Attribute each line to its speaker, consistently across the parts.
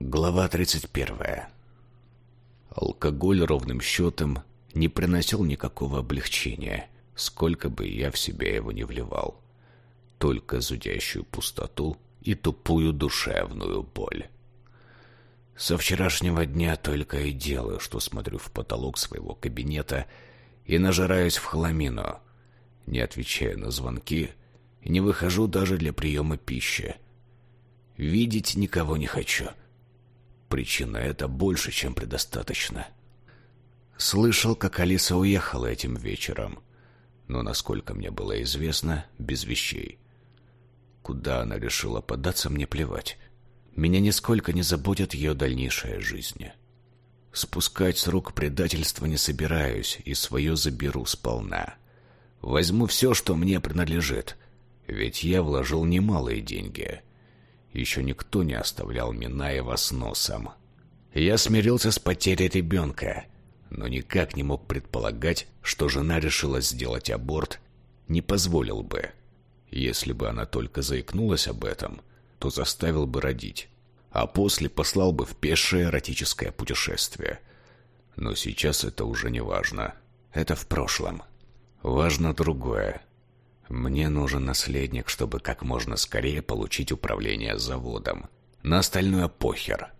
Speaker 1: Глава 31. Алкоголь ровным счетом не приносил никакого облегчения, сколько бы я в себя его не вливал. Только зудящую пустоту и тупую душевную боль. Со вчерашнего дня только и делаю, что смотрю в потолок своего кабинета и нажираюсь в хламину, не отвечаю на звонки и не выхожу даже для приема пищи. Видеть никого не хочу. Причина эта больше, чем предостаточно. Слышал, как Алиса уехала этим вечером, но, насколько мне было известно, без вещей. Куда она решила податься, мне плевать. Меня нисколько не заботит ее дальнейшая жизнь. Спускать с рук предательства не собираюсь и свое заберу сполна. Возьму все, что мне принадлежит, ведь я вложил немалые деньги. Еще никто не оставлял Минаева с носом. Я смирился с потерей ребенка, но никак не мог предполагать, что жена решила сделать аборт, не позволил бы. Если бы она только заикнулась об этом, то заставил бы родить, а после послал бы в пешее эротическое путешествие. Но сейчас это уже не важно. Это в прошлом. Важно другое. Мне нужен наследник, чтобы как можно скорее получить управление заводом. На остальное похер.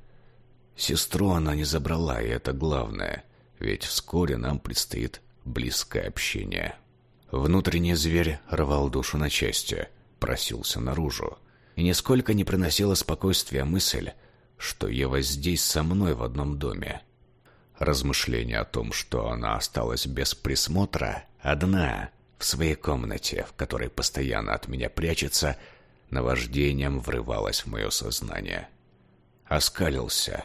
Speaker 1: Сестру она не забрала, и это главное, ведь вскоре нам предстоит близкое общение. Внутренний зверь рвал душу на части, просился наружу. И нисколько не приносила спокойствия мысль, что Ева здесь со мной в одном доме. Размышление о том, что она осталась без присмотра, одна, в своей комнате, в которой постоянно от меня прячется, наваждением врывалось в мое сознание. Оскалился.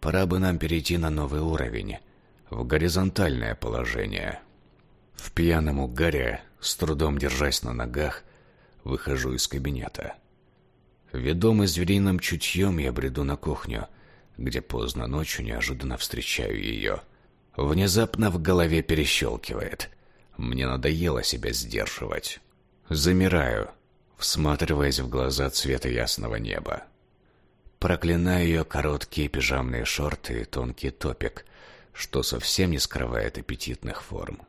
Speaker 1: Пора бы нам перейти на новый уровень, в горизонтальное положение. В пьяном угаре, с трудом держась на ногах, выхожу из кабинета. Ведомый звериным чутьем я бреду на кухню, где поздно ночью неожиданно встречаю ее. Внезапно в голове перещелкивает. Мне надоело себя сдерживать. Замираю, всматриваясь в глаза цвета ясного неба. Проклинаю ее короткие пижамные шорты и тонкий топик, что совсем не скрывает аппетитных форм.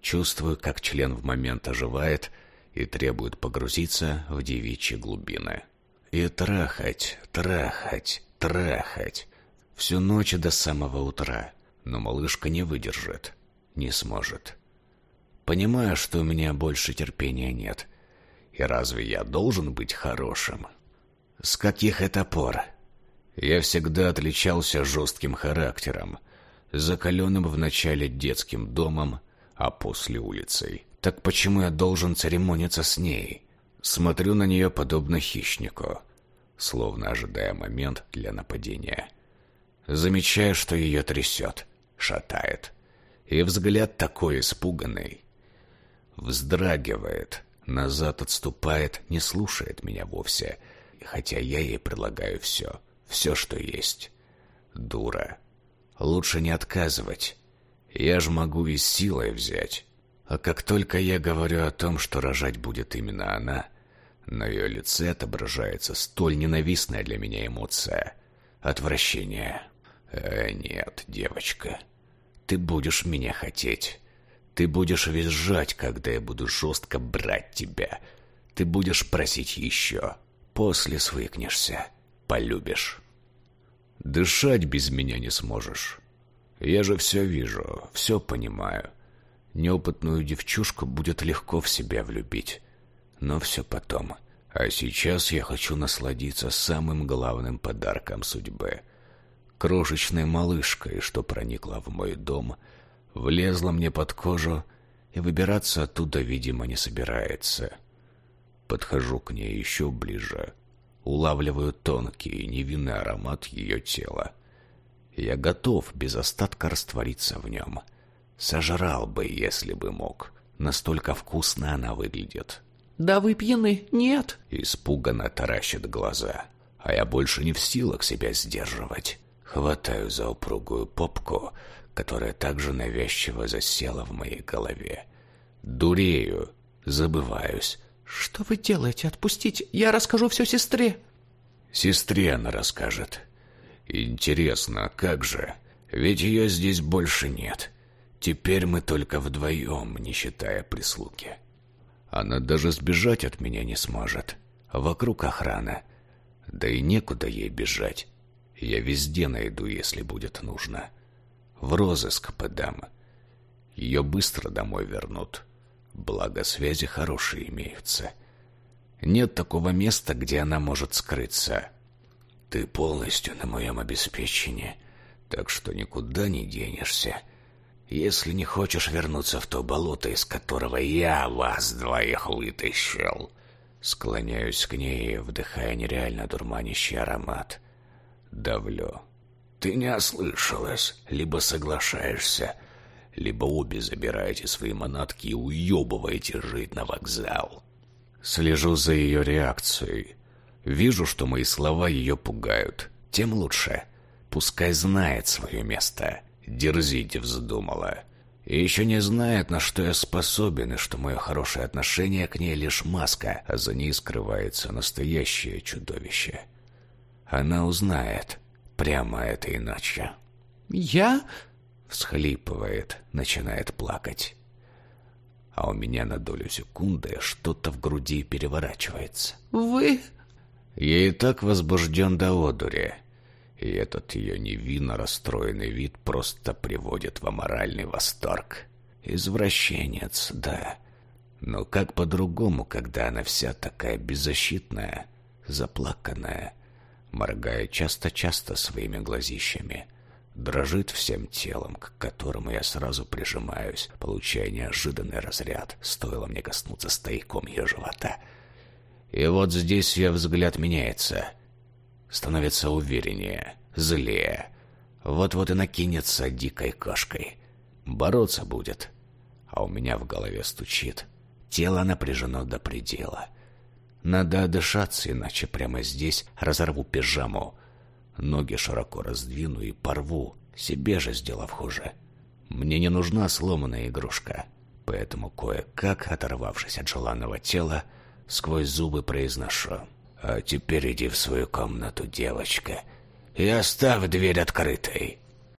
Speaker 1: Чувствую, как член в момент оживает и требует погрузиться в девичьи глубины. И трахать, трахать, трахать. Всю ночь до самого утра. Но малышка не выдержит, не сможет. Понимаю, что у меня больше терпения нет. И разве я должен быть хорошим? С каких это пор? Я всегда отличался жестким характером, закаленным вначале детским домом, а после улицей. Так почему я должен церемониться с ней? Смотрю на нее подобно хищнику, словно ожидая момент для нападения. Замечаю, что ее трясет, шатает. И взгляд такой испуганный, вздрагивает, назад отступает, не слушает меня вовсе, хотя я ей предлагаю все, все, что есть. Дура. Лучше не отказывать. Я ж могу и силой взять. А как только я говорю о том, что рожать будет именно она, на ее лице отображается столь ненавистная для меня эмоция — отвращение. Э, нет, девочка, ты будешь меня хотеть. Ты будешь визжать, когда я буду жестко брать тебя. Ты будешь просить еще. После свыкнешься. Полюбишь. Дышать без меня не сможешь. Я же все вижу, все понимаю. Неопытную девчушку будет легко в себя влюбить. Но все потом. А сейчас я хочу насладиться самым главным подарком судьбы. Крошечной малышкой, что проникла в мой дом — влезла мне под кожу и выбираться оттуда, видимо, не собирается. Подхожу к ней еще ближе, улавливаю тонкий и невинный аромат ее тела. Я готов без остатка раствориться в нем. Сожрал бы, если бы мог. Настолько вкусно она выглядит.
Speaker 2: «Да вы пьяны? Нет!»
Speaker 1: Испуганно таращит глаза. А я больше не в силах себя сдерживать. Хватаю за упругую попку, которая также навязчиво засела в моей голове. Дурею, забываюсь.
Speaker 2: «Что вы делаете? Отпустите! Я расскажу все сестре!»
Speaker 1: Сестре она расскажет. Интересно, как же? Ведь ее здесь больше нет. Теперь мы только вдвоем, не считая прислуги. Она даже сбежать от меня не сможет. Вокруг охрана. Да и некуда ей бежать. Я везде найду, если будет нужно. В розыск подам. Ее быстро домой вернут. Благо, связи хорошие имеются. Нет такого места, где она может скрыться. Ты полностью на моем обеспечении, так что никуда не денешься. Если не хочешь вернуться в то болото, из которого я вас двоих вытащил, склоняюсь к ней, вдыхая нереально дурманящий аромат. Давлю. Ты не ослышалась, либо соглашаешься, либо обе забираете свои манатки и уебываете жить на вокзал. Слежу за ее реакцией. Вижу, что мои слова ее пугают. Тем лучше. Пускай знает свое место. Дерзите вздумала. И еще не знает, на что я способен, и что мое хорошее отношение к ней лишь маска, а за ней скрывается настоящее чудовище. Она узнает. Прямо это иначе.
Speaker 2: «Я?»
Speaker 1: Всхлипывает, начинает плакать. А у меня на долю секунды что-то в груди переворачивается.
Speaker 2: «Вы...»
Speaker 1: Я и так возбужден до одури. И этот ее невинно расстроенный вид просто приводит в аморальный восторг. Извращенец, да. Но как по-другому, когда она вся такая беззащитная, заплаканная, моргая часто-часто своими глазищами, дрожит всем телом, к которому я сразу прижимаюсь, получая неожиданный разряд, стоило мне коснуться стояком ее живота. И вот здесь ее взгляд меняется, становится увереннее, злее. Вот-вот и накинется дикой кошкой. Бороться будет. А у меня в голове стучит. Тело напряжено до предела. Надо отдышаться, иначе прямо здесь разорву пижаму, Ноги широко раздвину и порву, себе же сделав хуже. Мне не нужна сломанная игрушка, поэтому кое-как, оторвавшись от желанного тела, сквозь зубы произношу. «А теперь иди в свою комнату, девочка, и оставь дверь открытой».